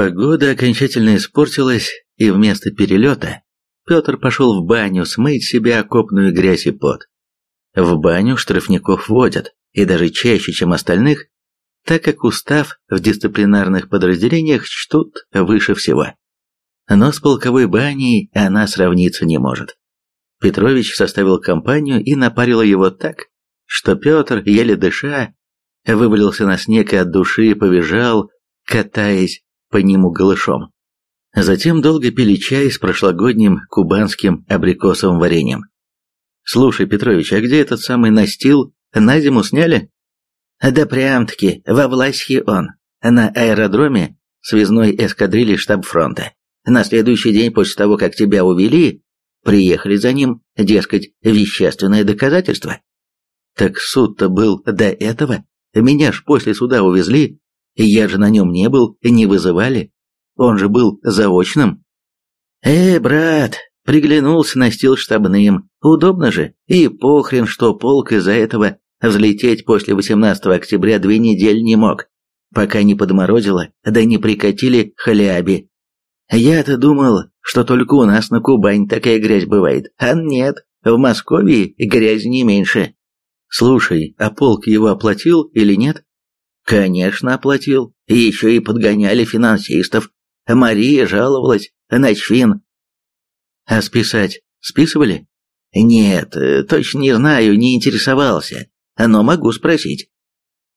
Погода окончательно испортилась, и вместо перелета Петр пошел в баню смыть себя окопную грязь и пот. В баню штрафников водят, и даже чаще, чем остальных, так как устав в дисциплинарных подразделениях чтут выше всего. Но с полковой баней она сравниться не может. Петрович составил компанию и напарил его так, что Петр, еле дыша, вывалился на снег и от души повизжал, катаясь по нему голышом. Затем долго пили чай с прошлогодним кубанским абрикосовым вареньем. «Слушай, Петрович, а где этот самый настил? На зиму сняли?» «Да прям-таки, во Власье он, на аэродроме связной эскадрильи штаб фронта. На следующий день после того, как тебя увели, приехали за ним, дескать, вещественное доказательство. Так суд-то был до этого. Меня ж после суда увезли, я же на нем не был, не вызывали. Он же был заочным. Э, брат, приглянулся на стил штабным. Удобно же, и похрен, что полк из-за этого взлететь после 18 октября две недели не мог, пока не подморозило, да не прикатили хляби. Я-то думал, что только у нас на Кубань такая грязь бывает, а нет, в Москве грязь не меньше. Слушай, а полк его оплатил или нет? Конечно, оплатил. Еще и подгоняли финансистов. Мария жаловалась, Ночфин. А списать списывали? Нет, точно не знаю, не интересовался. Но могу спросить.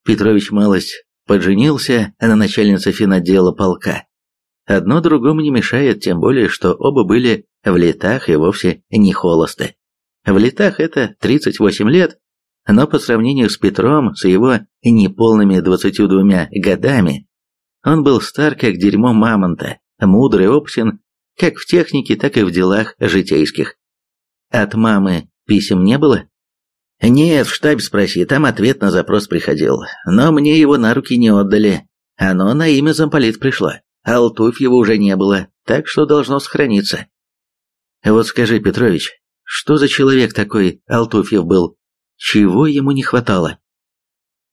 Петрович малость подженился на начальнице финотдела полка. Одно другому не мешает, тем более, что оба были в летах и вовсе не холосты. В летах это 38 лет, но по сравнению с Петром, с его неполными 22 годами, он был стар как дерьмо мамонта, мудрый, опытен, как в технике, так и в делах житейских. От мамы писем не было? Нет, в штабе спроси, там ответ на запрос приходил, но мне его на руки не отдали. Оно на имя замполит пришло. Алтуфьева уже не было, так что должно сохраниться. Вот скажи, Петрович, что за человек такой Алтуфьев был? Чего ему не хватало?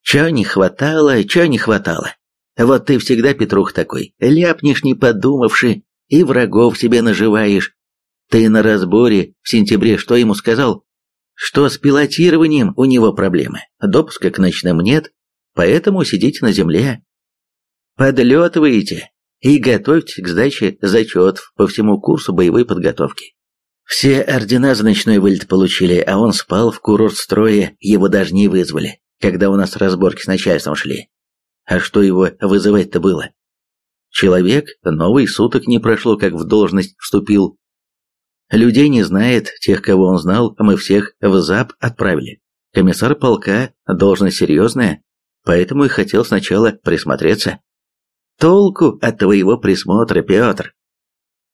Чего не хватало, чего не хватало? Вот ты всегда, Петрух, такой, ляпнешь не подумавши, и врагов себе наживаешь. Ты на разборе в сентябре что ему сказал? Что с пилотированием у него проблемы, допуска к ночным нет, поэтому сидите на земле. Подлетываете, и готовьтесь к сдаче зачетов по всему курсу боевой подготовки. Все ордена за ночной вылет получили, а он спал в курорт строя, его даже не вызвали, когда у нас разборки с начальством шли. А что его вызывать-то было? Человек новый суток не прошло, как в должность вступил. Людей не знает, тех, кого он знал, мы всех в ЗАП отправили. Комиссар полка – должность серьезная, поэтому и хотел сначала присмотреться. Толку от твоего присмотра, Петр.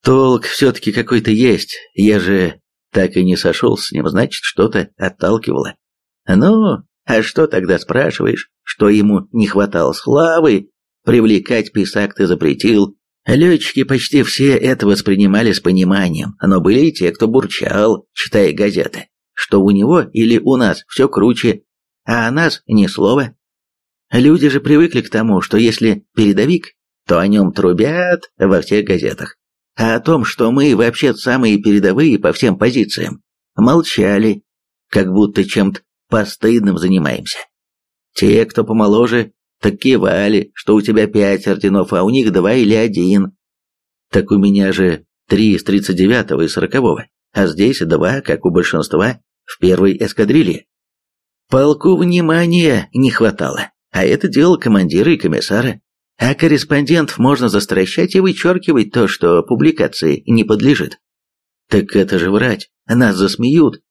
Толк все-таки какой-то есть, я же так и не сошел с ним, значит, что-то отталкивало. Ну, а что тогда спрашиваешь, что ему не хватало славы? Привлекать писак ты запретил. Летчики почти все это воспринимали с пониманием, но были и те, кто бурчал, читая газеты, что у него или у нас все круче, а о нас ни слова. Люди же привыкли к тому, что если передовик, то о нем трубят во всех газетах. А о том, что мы вообще самые передовые по всем позициям, молчали, как будто чем-то постыдным занимаемся. Те, кто помоложе, так кивали, что у тебя пять орденов, а у них два или один. Так у меня же три из тридцать девятого и сорокового, а здесь два, как у большинства, в первой эскадрилье. Полку внимания не хватало, а это дело командира и комиссара. А корреспондентов можно застращать и вычеркивать то, что публикации не подлежит. Так это же врать, нас засмеют.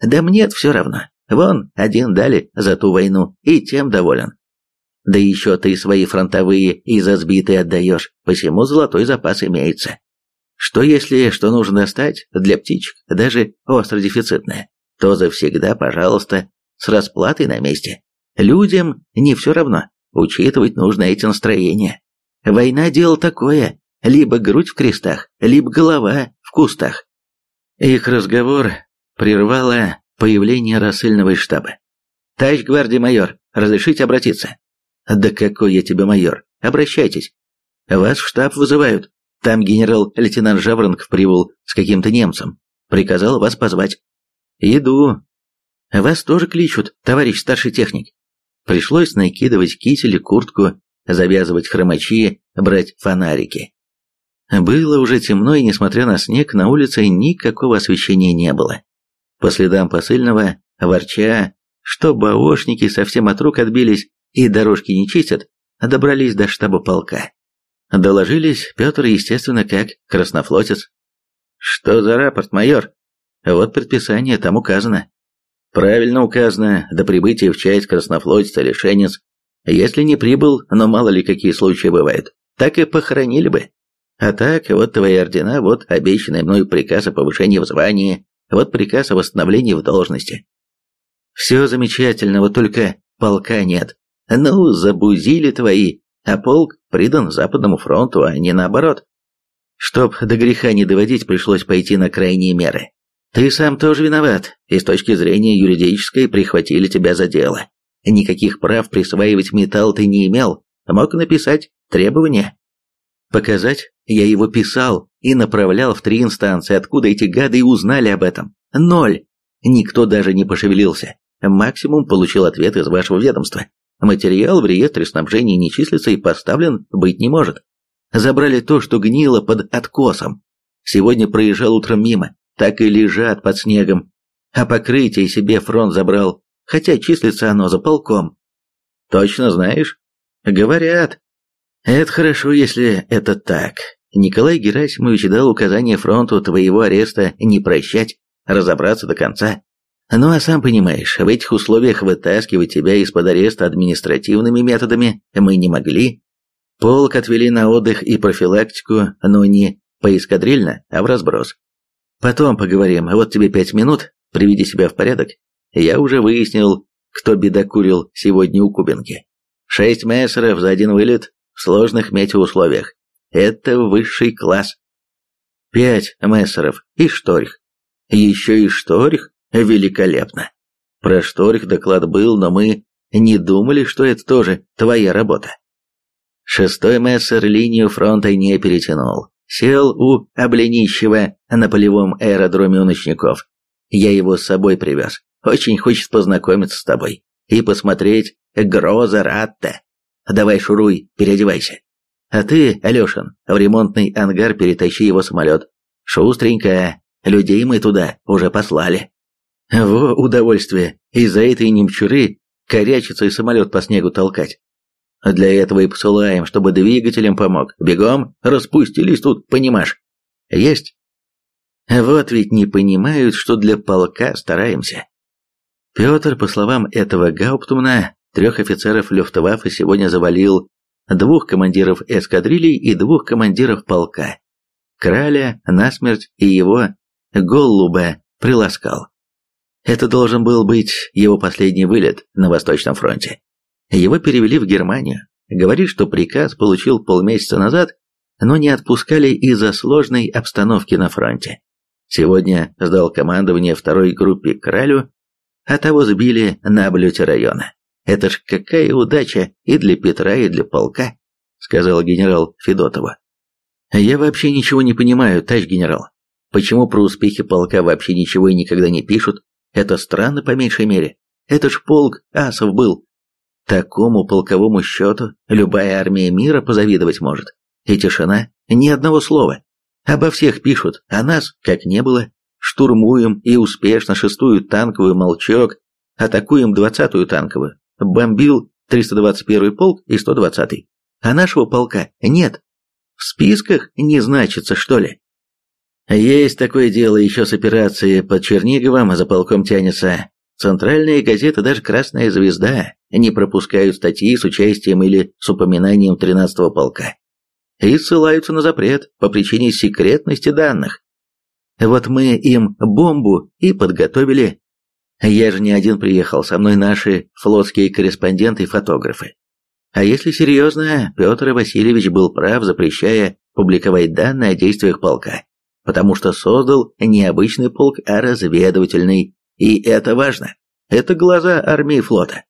Да мне все равно. Вон, один дали за ту войну, и тем доволен. Да еще ты свои фронтовые и за сбитые отдаешь, посему золотой запас имеется. Что если что нужно достать для птичек, даже остро дефицитное, то завсегда, пожалуйста, с расплатой на месте. Людям не все равно, Учитывать нужно эти настроения. Война – дело такое, либо грудь в крестах, либо голова в кустах. Их разговор прервало появление рассыльного штаба. «Товарищ гвардии майор, разрешите обратиться?» «Да какой я тебе майор? Обращайтесь». Вас в штаб вызывают. Там генерал-лейтенант Жаворонков прибыл с каким-то немцем. Приказал вас позвать. Иду. Вас тоже кличут, товарищ старший техник. Пришлось накидывать китель и куртку, завязывать хромачи, брать фонарики. Было уже темно, и несмотря на снег, на улице никакого освещения не было. По следам посыльного, ворча, что баошники совсем от рук отбились и дорожки не чистят, добрались до штаба полка. Доложились Петр, естественно, как краснофлотец. «Что за рапорт, майор?» «Вот предписание, там указано». «Правильно указано, до прибытия в часть краснофлотец лишенец. Если не прибыл, но мало ли какие случаи бывают, так и похоронили бы. А так, вот твои ордена, вот обещанный мной приказ о повышении в звании, вот приказ о восстановлении в должности. Все замечательно, вот только полка нет. Ну, забузили твои, а полк придан Западному фронту, а не наоборот. Чтоб до греха не доводить, пришлось пойти на крайние меры. Ты сам тоже виноват, и с точки зрения юридической прихватили тебя за дело. Никаких прав присваивать металл ты не имел, мог написать требования. Показать? Я его писал и направлял в три инстанции, откуда эти гады и узнали об этом. Ноль. Никто даже не пошевелился. Максимум получил ответ из вашего ведомства. Материал в реестре снабжения не числится и поставлен быть не может. Забрали то, что гнило под откосом. Сегодня проезжал утром мимо, так и лежат под снегом. А покрытие себе фронт забрал, хотя числится оно за полком. Точно знаешь? Говорят. Это хорошо, если это так. Николай Герасимович дал указание фронту твоего ареста не прощать, разобраться до конца. Ну а сам понимаешь, в этих условиях вытаскивать тебя из-под ареста административными методами мы не могли. Полк отвели на отдых и профилактику, но не поэскадрильно, а в разброс. Потом поговорим, вот тебе пять минут, приведи себя в порядок. Я уже выяснил, кто бедокурил сегодня у Кубинки. Шесть мессеров за один вылет в сложных метеоусловиях. Это высший класс. Пять мессеров и шторх. Еще и шторх? Великолепно. Про шторх доклад был, но мы не думали, что это тоже твоя работа. Шестой мессер линию фронта не перетянул. Сел у Обленищева на полевом аэродроме у ночников. Я его с собой привез. Очень хочет познакомиться с тобой и посмотреть Гроза Ратта. Давай шуруй, переодевайся. А ты, Алешин, в ремонтный ангар перетащи его самолет. Шустренько, людей мы туда уже послали. Во удовольствие, из-за этой немчуры корячиться и самолет по снегу толкать. Для этого и посылаем, чтобы двигателем помог. Бегом, распустились тут, понимаешь? Есть? Вот ведь не понимают, что для полка стараемся. Петр, по словам этого Гауптмана, трех офицеров Люфтваффе сегодня завалил, двух командиров эскадрилей и двух командиров полка. Краля насмерть и его Голлуба приласкал. Это должен был быть его последний вылет на Восточном фронте. Его перевели в Германию. Говорит, что приказ получил полмесяца назад, но не отпускали из-за сложной обстановки на фронте. Сегодня сдал командование второй группе Кралю а того сбили на облете района. Это ж какая удача и для Петра, и для полка, сказал генерал Федотова. Я вообще ничего не понимаю, товарищ генерал. Почему про успехи полка вообще ничего и никогда не пишут? Это странно по меньшей мере. Это ж полк асов был. Такому полковому счету любая армия мира позавидовать может. И тишина, ни одного слова. Обо всех пишут, а нас как не было штурмуем и успешно шестую танковую «Молчок», атакуем двадцатую танковую, бомбил 321 полк и 120-й. А нашего полка нет. В списках не значится, что ли? Есть такое дело еще с операцией под Черниговым, за полком тянется. Центральные газеты, даже «Красная звезда», не пропускают статьи с участием или с упоминанием 13-го полка. И ссылаются на запрет по причине секретности данных. Вот мы им бомбу и подготовили. Я же не один приехал, со мной наши флотские корреспонденты и фотографы. А если серьезно, Петр Васильевич был прав, запрещая публиковать данные о действиях полка, потому что создал не обычный полк, а разведывательный, и это важно. Это глаза армии флота.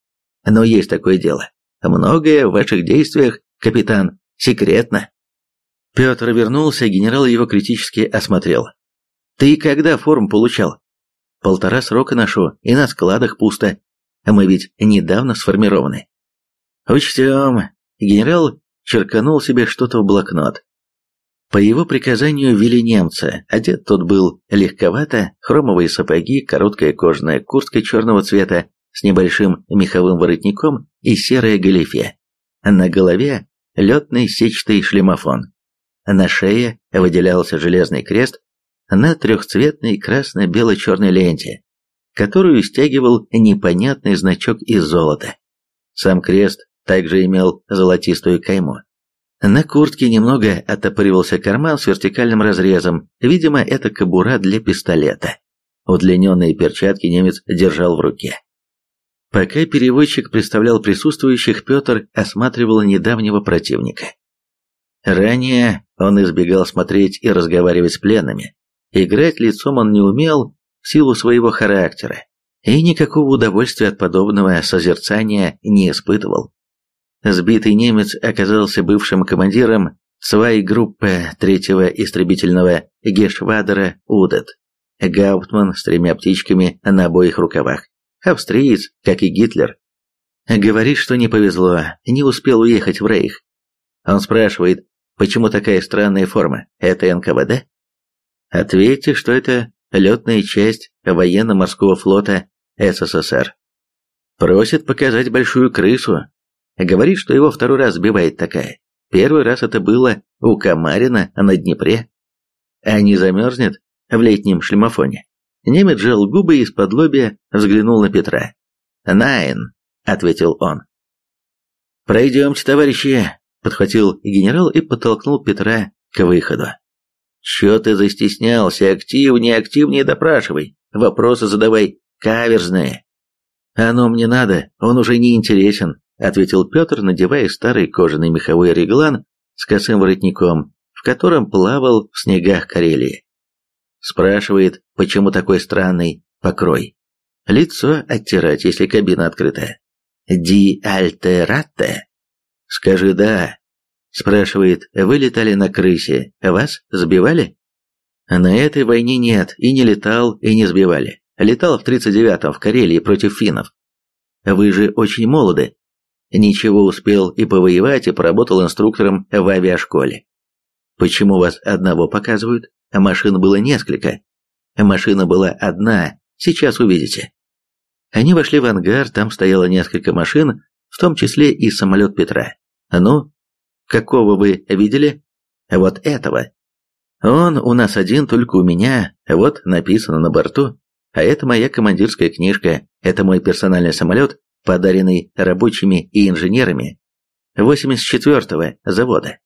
Но есть такое дело. Многое в ваших действиях, капитан, секретно. Петр вернулся, генерал его критически осмотрел. «Ты когда форму получал?» «Полтора срока ношу, и на складах пусто. Мы ведь недавно сформированы». «Учтем». Генерал черканул себе что-то в блокнот. По его приказанию вели немца, одет тот был легковато, хромовые сапоги, короткая кожаная куртка черного цвета с небольшим меховым воротником и серая галифе. На голове летный сетчатый шлемофон. На шее выделялся железный крест на трехцветной красно-бело-черной ленте, которую стягивал непонятный значок из золота. Сам крест также имел золотистую кайму. На куртке немного оттопыривался карман с вертикальным разрезом, видимо, это кобура для пистолета. Удлиненные перчатки немец держал в руке. Пока переводчик представлял присутствующих, Петр осматривал недавнего противника. Ранее он избегал смотреть и разговаривать с пленными. Играть лицом он не умел в силу своего характера, и никакого удовольствия от подобного созерцания не испытывал. Сбитый немец оказался бывшим командиром своей группы третьего истребительного Гешвадера Удет. Гауптман с тремя птичками на обоих рукавах. Австриец, как и Гитлер. Говорит, что не повезло, не успел уехать в Рейх. Он спрашивает, почему такая странная форма? Это НКВД? Ответьте, что это летная часть военно-морского флота СССР. Просит показать большую крысу. Говорит, что его второй раз сбивает такая. Первый раз это было у Камарина на Днепре. А не замерзнет в летнем шлемофоне? Немец жал губы и из-под лобья взглянул на Петра. «Найн», — ответил он. «Пройдемте, товарищи», — подхватил генерал и подтолкнул Петра к выходу. «Чё ты застеснялся? Активнее, активнее допрашивай. Вопросы задавай каверзные». «Оно мне надо, он уже не интересен», — ответил Петр, надевая старый кожаный меховой реглан с косым воротником, в котором плавал в снегах Карелии. Спрашивает, почему такой странный покрой. Лицо оттирать, если кабина открытая. Ди альтерате? Скажи «да». Спрашивает, вы летали на крысе, вас сбивали? На этой войне нет, и не летал, и не сбивали. Летал в 39-м в Карелии против финнов. Вы же очень молоды. Ничего успел и повоевать, и поработал инструктором в авиашколе. Почему вас одного показывают? А машин было несколько. Машина была одна, сейчас увидите. Они вошли в ангар, там стояло несколько машин, в том числе и самолет Петра. Ну, какого вы видели? Вот этого. Он у нас один, только у меня, вот написано на борту. А это моя командирская книжка, это мой персональный самолет, подаренный рабочими и инженерами 84-го завода.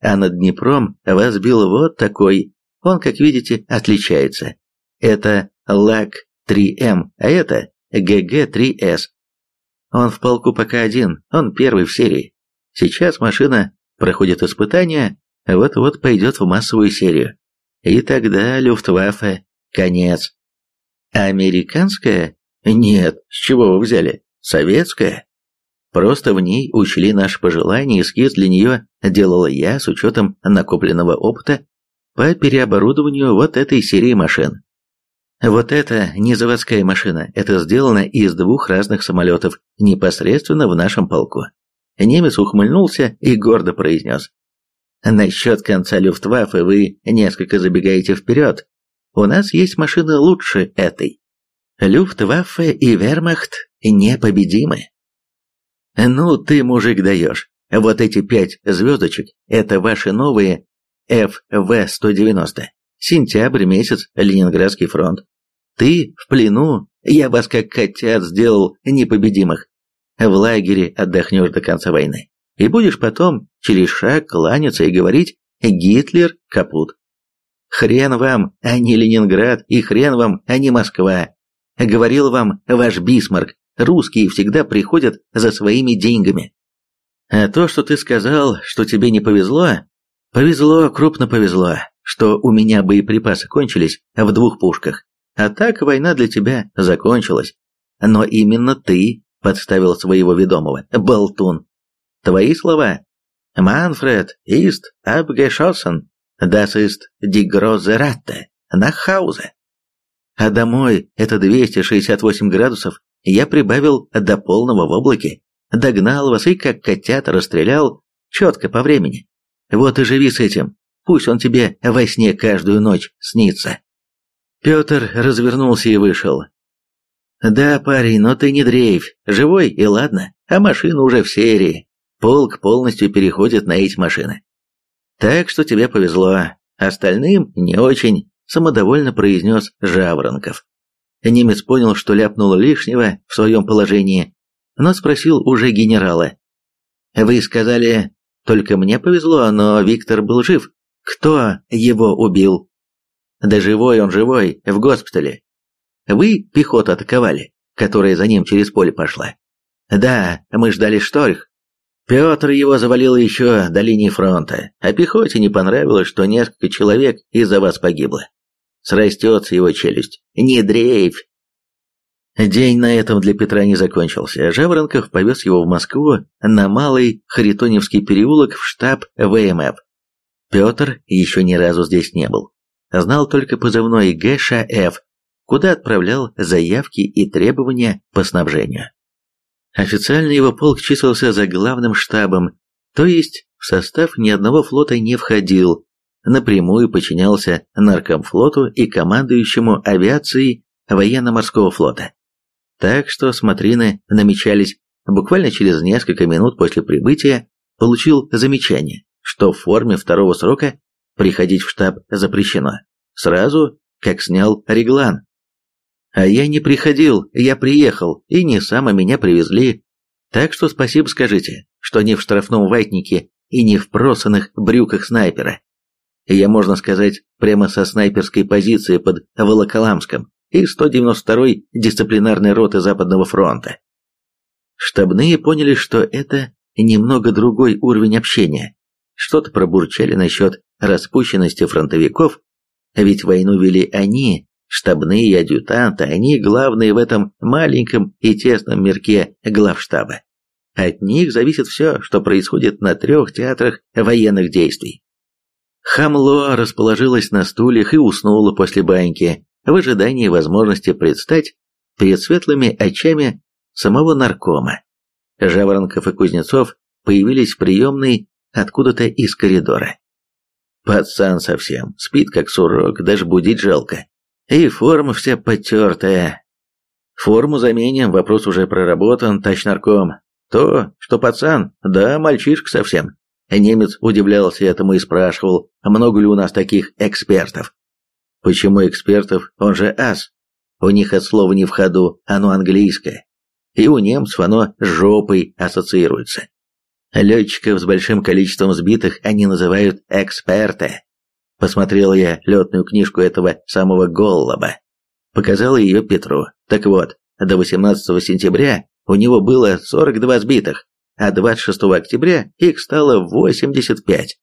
А над Днепром вас бил вот такой он, как видите, отличается. Это ЛАК-3М, а это ГГ-3С. Он в полку пока один, он первый в серии. Сейчас машина проходит испытания, вот-вот пойдет в массовую серию. И тогда Люфтваффе конец. Американская? Нет, с чего вы взяли? Советская? Просто в ней учли наши пожелания, эскиз для нее делала я с учетом накопленного опыта по переоборудованию вот этой серии машин. Вот это не заводская машина, это сделано из двух разных самолетов, непосредственно в нашем полку. Немец ухмыльнулся и гордо произнес. Насчет конца Люфтваффе вы несколько забегаете вперед. У нас есть машины лучше этой. Люфтваффе и Вермахт непобедимы. Ну ты, мужик, даешь. Вот эти пять звездочек – это ваши новые ФВ-190. Сентябрь месяц, Ленинградский фронт. Ты в плену, я вас как котят сделал непобедимых. В лагере отдохнешь до конца войны. И будешь потом через шаг кланяться и говорить «Гитлер капут». Хрен вам, а не Ленинград, и хрен вам, а не Москва. Говорил вам ваш Бисмарк, русские всегда приходят за своими деньгами. А то, что ты сказал, что тебе не повезло, Повезло, крупно повезло, что у меня боеприпасы кончились в двух пушках. А так война для тебя закончилась. Но именно ты подставил своего ведомого, болтун. Твои слова. Манфред ist abgeschossen. Das ist die große Ratte. А домой это 268 градусов я прибавил до полного в облаке. Догнал вас и как котята расстрелял, четко по времени. Вот и живи с этим, пусть он тебе во сне каждую ночь снится. Петр развернулся и вышел. «Да, парень, но ты не дрейфь, живой и ладно, а машина уже в серии. Полк полностью переходит на эти машины. Так что тебе повезло, остальным не очень», – самодовольно произнес Жаворонков. Немец понял, что ляпнул лишнего в своем положении, но спросил уже генерала. «Вы сказали, только мне повезло, но Виктор был жив. Кто его убил?» «Да живой он живой, в госпитале. Вы пехоту атаковали, которая за ним через поле пошла?» «Да, мы ждали шторх. Петр его завалил еще до линии фронта, а пехоте не понравилось, что несколько человек из-за вас погибло. Срастется его челюсть. Не дрейфь, День на этом для Петра не закончился. Жаворонков повез его в Москву на Малый Харитоневский переулок в штаб ВМФ. Петр еще ни разу здесь не был. Знал только позывной ГШФ, куда отправлял заявки и требования по снабжению. Официально его полк числился за главным штабом, то есть в состав ни одного флота не входил, напрямую подчинялся наркомфлоту и командующему авиацией военно-морского флота. Так что смотрины намечались. Буквально через несколько минут после прибытия получил замечание, что в форме второго срока приходить в штаб запрещено. Сразу, как снял реглан. А я не приходил, я приехал, и не сам, а меня привезли. Так что спасибо скажите, что не в штрафном ватнике и не в просанных брюках снайпера. Я, можно сказать, прямо со снайперской позиции под Волоколамском и 192-й дисциплинарной роты Западного фронта. Штабные поняли, что это немного другой уровень общения. Что-то пробурчали насчет распущенности фронтовиков, ведь войну вели они, штабные адъютанты, они главные в этом маленьком и тесном мирке главштаба. От них зависит все, что происходит на трех театрах военных действий. Хамло расположилось на стульях и уснуло после баньки, в ожидании возможности предстать перед светлыми очами самого наркома. Жаворонков и Кузнецов появились в приемной откуда-то из коридора. Пацан совсем, спит как сурок, даже будить жалко. И форма вся потертая. Форму заменим, вопрос уже проработан, тач нарком. То, что пацан, да, мальчишка совсем. Немец удивлялся этому и спрашивал, много ли у нас таких экспертов. Почему экспертов, он же ас? У них от слова не в ходу, оно английское. И у немцев оно с жопой ассоциируется. Летчиков с большим количеством сбитых они называют эксперты. Посмотрел я летную книжку этого самого Голлоба. Показал ее Петру. Так вот, до 18 сентября у него было 42 сбитых, а 26 октября их стало 85.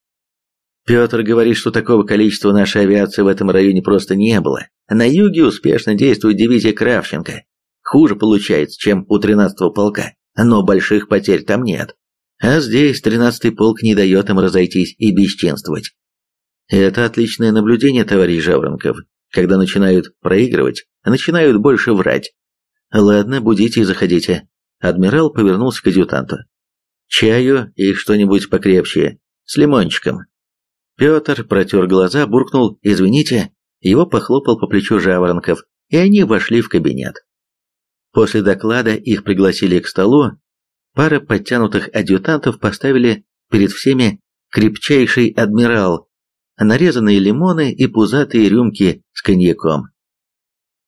Петр говорит, что такого количества нашей авиации в этом районе просто не было. На юге успешно действует дивизия Кравченко. Хуже получается, чем у 13-го полка, но больших потерь там нет. А здесь 13-й полк не дает им разойтись и бесчинствовать. Это отличное наблюдение, товарищ Жаворонков. Когда начинают проигрывать, начинают больше врать. Ладно, будите и заходите. Адмирал повернулся к адъютанту. Чаю и что-нибудь покрепче, с лимончиком. Петр протер глаза, буркнул «Извините», его похлопал по плечу Жаворонков, и они вошли в кабинет. После доклада их пригласили к столу, пара подтянутых адъютантов поставили перед всеми крепчайший адмирал, нарезанные лимоны и пузатые рюмки с коньяком.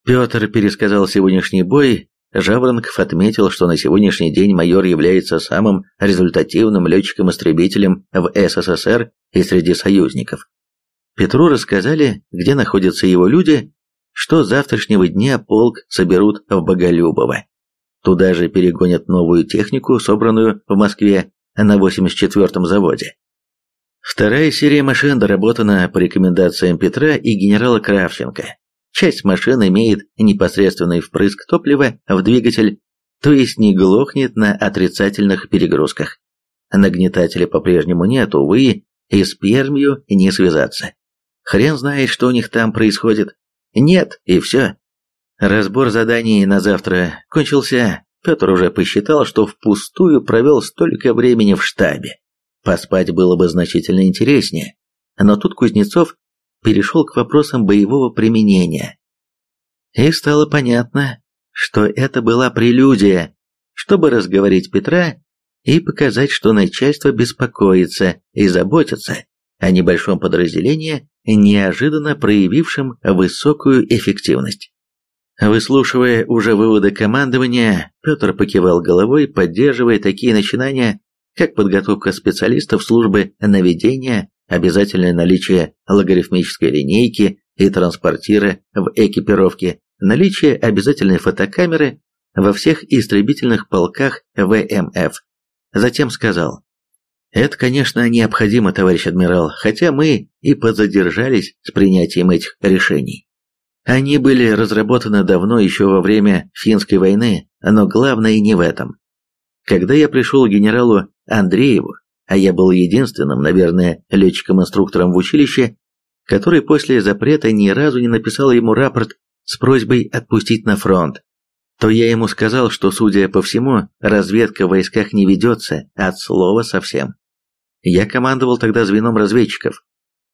Петр пересказал сегодняшний бой, Жаворонков отметил, что на сегодняшний день майор является самым результативным летчиком-истребителем в СССР и среди союзников. Петру рассказали, где находятся его люди, что завтрашнего дня полк соберут в Боголюбово. Туда же перегонят новую технику, собранную в Москве на 84-м заводе. Вторая серия машин доработана по рекомендациям Петра и генерала Кравченко. Часть машин имеет непосредственный впрыск топлива в двигатель, то есть не глохнет на отрицательных перегрузках. Нагнетателя по-прежнему нет, увы, и с Пермью не связаться. Хрен знает, что у них там происходит. Нет, и все. Разбор заданий на завтра кончился. Петр уже посчитал, что впустую провел столько времени в штабе. Поспать было бы значительно интереснее. Но тут Кузнецов перешел к вопросам боевого применения. И стало понятно, что это была прелюдия, чтобы разговорить Петра и показать, что начальство беспокоится и заботится о небольшом подразделении, неожиданно проявившем высокую эффективность. Выслушивая уже выводы командования, Петр покивал головой, поддерживая такие начинания, как подготовка специалистов службы наведения, обязательное наличие логарифмической линейки и транспортира в экипировке, наличие обязательной фотокамеры во всех истребительных полках ВМФ. Затем сказал, «Это, конечно, необходимо, товарищ адмирал, хотя мы и подзадержались с принятием этих решений. Они были разработаны давно, еще во время финской войны, но главное не в этом. Когда я пришел к генералу Андрееву, а я был единственным, наверное, летчиком-инструктором в училище, который после запрета ни разу не написал ему рапорт с просьбой отпустить на фронт, то я ему сказал, что, судя по всему, разведка в войсках не ведется от слова совсем. Я командовал тогда звеном разведчиков.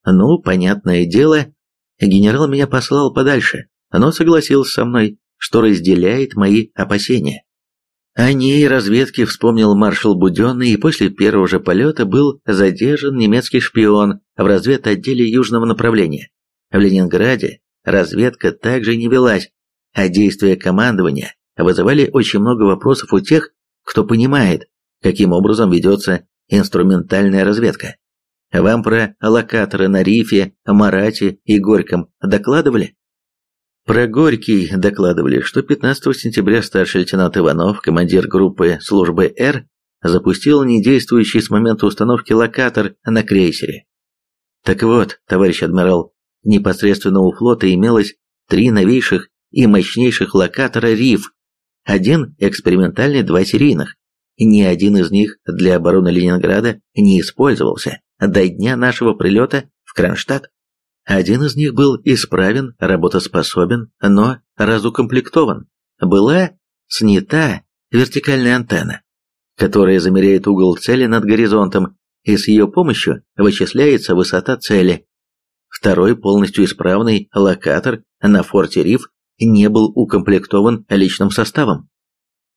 Ну, понятное дело, генерал меня послал подальше, но согласился со мной, что разделяет мои опасения. О ней разведке вспомнил маршал Буденный, и после первого же полета был задержан немецкий шпион в разведотделе южного направления. В Ленинграде разведка также не велась, а действия командования вызывали очень много вопросов у тех, кто понимает, каким образом ведется инструментальная разведка. Вам про локаторы на Рифе, Марате и Горьком докладывали? Про Горький докладывали, что 15 сентября старший лейтенант Иванов, командир группы службы «Р», запустил недействующий с момента установки локатор на крейсере. Так вот, товарищ адмирал, непосредственно у флота имелось три новейших и мощнейших локатора РИФ, один экспериментальный, два серийных. Ни один из них для обороны Ленинграда не использовался до дня нашего прилета в Кронштадт. Один из них был исправен, работоспособен, но разукомплектован. Была снята вертикальная антенна, которая замеряет угол цели над горизонтом, и с ее помощью вычисляется высота цели. Второй полностью исправный локатор на форте Риф не был укомплектован личным составом.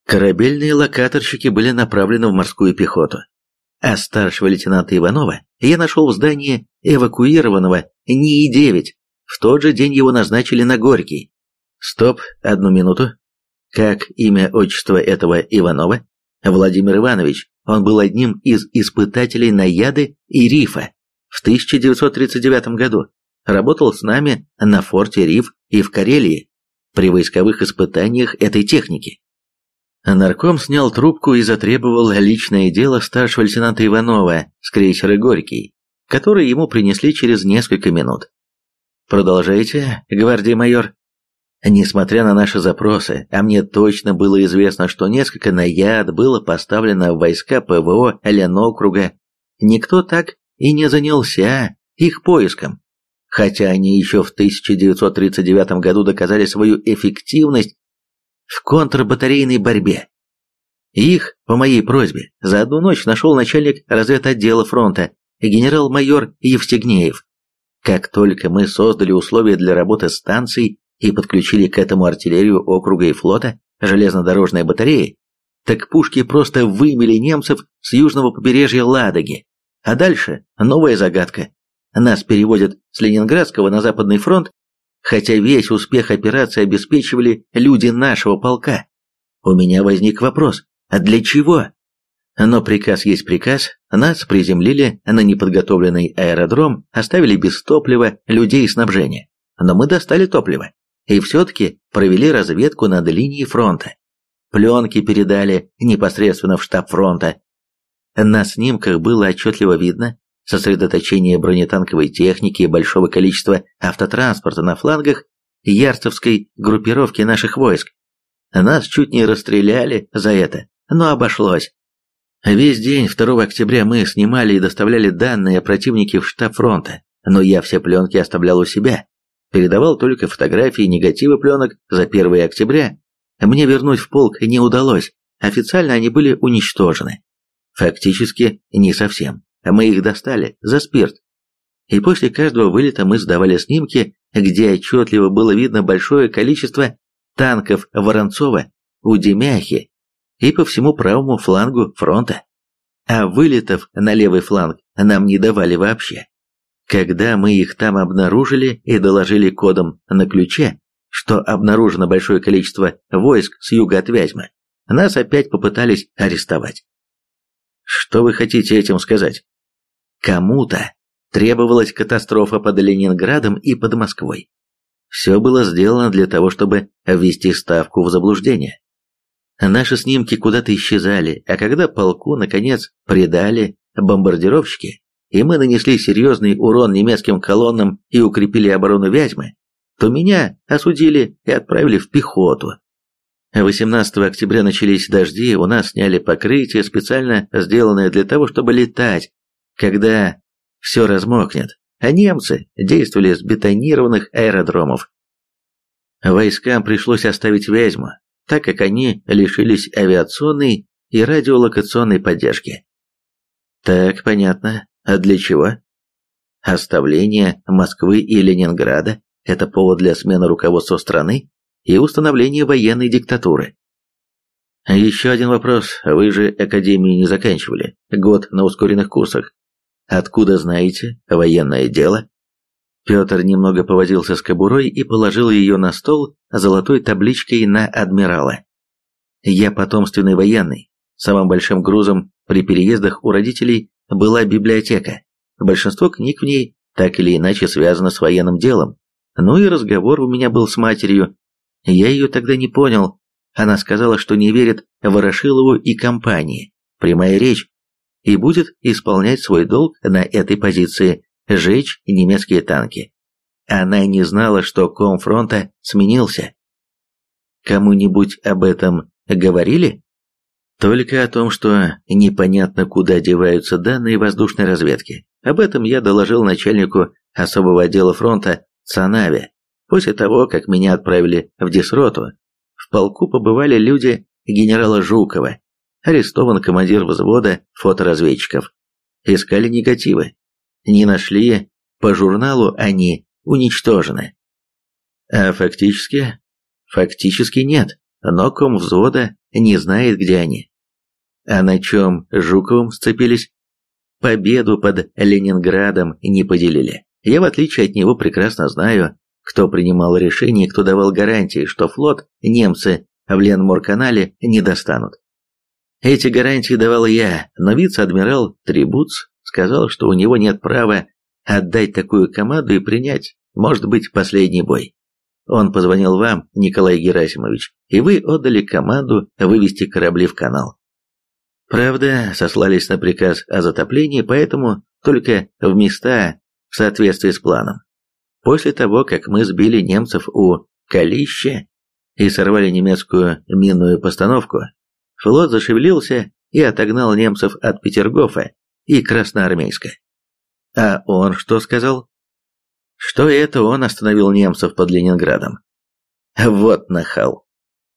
Корабельные локаторщики были направлены в морскую пехоту, а старшего лейтенанта Иванова я нашел в здании эвакуированного НИИ-9. В тот же день его назначили на Горький. Стоп, одну минуту. Как имя отчество этого Иванова? Владимир Иванович. Он был одним из испытателей на яды и рифа в 1939 году. Работал с нами на форте Риф и в Карелии при войсковых испытаниях этой техники. Нарком снял трубку и затребовал личное дело старшего лейтенанта Иванова с крейсера «Горький», который ему принесли через несколько минут. «Продолжайте, гвардия майор». Несмотря на наши запросы, а мне точно было известно, что несколько наяд было поставлено в войска ПВО Ленокруга, никто так и не занялся их поиском. Хотя они еще в 1939 году доказали свою эффективность в контрбатарейной борьбе. Их, по моей просьбе, за одну ночь нашел начальник разведотдела фронта, генерал-майор Евстигнеев. Как только мы создали условия для работы станций и подключили к этому артиллерию округа и флота, железнодорожные батареи, так пушки просто вымели немцев с южного побережья Ладоги. А дальше новая загадка. Нас переводят с Ленинградского на Западный фронт, хотя весь успех операции обеспечивали люди нашего полка. У меня возник вопрос, а для чего? Но приказ есть приказ, нас приземлили на неподготовленный аэродром, оставили без топлива, людей и снабжения. Но мы достали топливо и все-таки провели разведку над линией фронта. Пленки передали непосредственно в штаб фронта. На снимках было отчетливо видно, сосредоточение бронетанковой техники и большого количества автотранспорта на флангах ярцевской группировки наших войск. Нас чуть не расстреляли за это, но обошлось. Весь день 2 октября мы снимали и доставляли данные о противнике в штаб фронта, но я все пленки оставлял у себя. Передавал только фотографии и негативы пленок за 1 октября. Мне вернуть в полк не удалось, официально они были уничтожены. Фактически, не совсем. Мы их достали за спирт. И после каждого вылета мы сдавали снимки, где отчетливо было видно большое количество танков Воронцова у Демяхи и по всему правому флангу фронта. А вылетов на левый фланг нам не давали вообще. Когда мы их там обнаружили и доложили кодом на ключе, что обнаружено большое количество войск с юга от Вязьмы, нас опять попытались арестовать. Что вы хотите этим сказать? Кому-то требовалась катастрофа под Ленинградом и под Москвой. Все было сделано для того, чтобы ввести Ставку в заблуждение. Наши снимки куда-то исчезали, а когда полку, наконец, предали бомбардировщики, и мы нанесли серьезный урон немецким колоннам и укрепили оборону Вязьмы, то меня осудили и отправили в пехоту, 18 октября начались дожди, у нас сняли покрытие, специально сделанное для того, чтобы летать, когда все размокнет, а немцы действовали с бетонированных аэродромов. Войскам пришлось оставить Вязьму, так как они лишились авиационной и радиолокационной поддержки. Так, понятно. А для чего? Оставление Москвы и Ленинграда – это повод для смены руководства страны? и установление военной диктатуры. Еще один вопрос. Вы же академию не заканчивали. Год на ускоренных курсах. Откуда знаете военное дело? Петр немного повозился с кобурой и положил ее на стол золотой табличкой на адмирала. Я потомственный военный. Самым большим грузом при переездах у родителей была библиотека. Большинство книг в ней так или иначе связано с военным делом. Ну и разговор у меня был с матерью, я ее тогда не понял. Она сказала, что не верит Ворошилову и компании. Прямая речь. И будет исполнять свой долг на этой позиции – жечь немецкие танки. Она не знала, что комфронта сменился. Кому-нибудь об этом говорили? Только о том, что непонятно куда деваются данные воздушной разведки. Об этом я доложил начальнику особого отдела фронта Цанаве. После того, как меня отправили в Десроту, в полку побывали люди генерала Жукова, арестован командир взвода фоторазведчиков. Искали негативы. Не нашли, по журналу они уничтожены. А фактически? Фактически нет, но ком взвода не знает, где они. А на чем Жуковым сцепились? Победу под Ленинградом не поделили. Я, в отличие от него, прекрасно знаю, кто принимал решение кто давал гарантии, что флот немцы в Ленмор-канале не достанут. Эти гарантии давал я, но вице-адмирал Трибуц сказал, что у него нет права отдать такую команду и принять, может быть, последний бой. Он позвонил вам, Николай Герасимович, и вы отдали команду вывести корабли в канал. Правда, сослались на приказ о затоплении, поэтому только в места в соответствии с планом. После того, как мы сбили немцев у Калища и сорвали немецкую минную постановку, флот зашевелился и отогнал немцев от Петергофа и Красноармейска. А он что сказал? Что это он остановил немцев под Ленинградом. Вот нахал.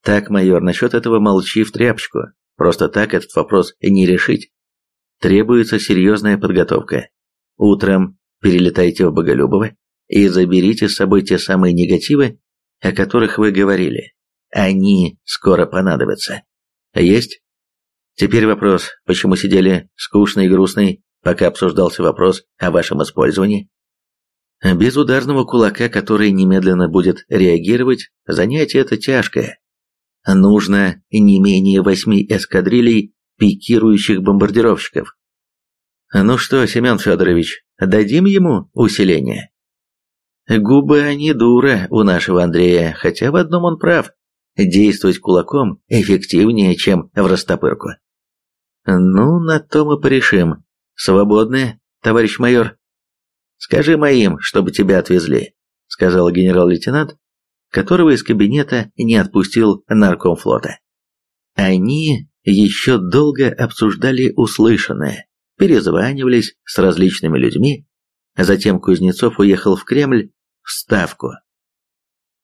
Так, майор, насчет этого молчи в тряпочку. Просто так этот вопрос не решить. Требуется серьезная подготовка. Утром перелетайте в Боголюбово, и заберите с собой те самые негативы, о которых вы говорили. Они скоро понадобятся. Есть? Теперь вопрос, почему сидели скучный и грустный, пока обсуждался вопрос о вашем использовании? Без ударного кулака, который немедленно будет реагировать, занятие это тяжкое. Нужно не менее восьми эскадрилей пикирующих бомбардировщиков. Ну что, Семен Федорович, дадим ему усиление? Губы они дура у нашего Андрея, хотя в одном он прав. Действовать кулаком эффективнее, чем в растопырку. Ну, на то мы порешим. Свободны, товарищ майор? Скажи моим, чтобы тебя отвезли, сказал генерал-лейтенант, которого из кабинета не отпустил нарком флота. Они еще долго обсуждали услышанное, перезванивались с различными людьми, затем Кузнецов уехал в Кремль в Ставку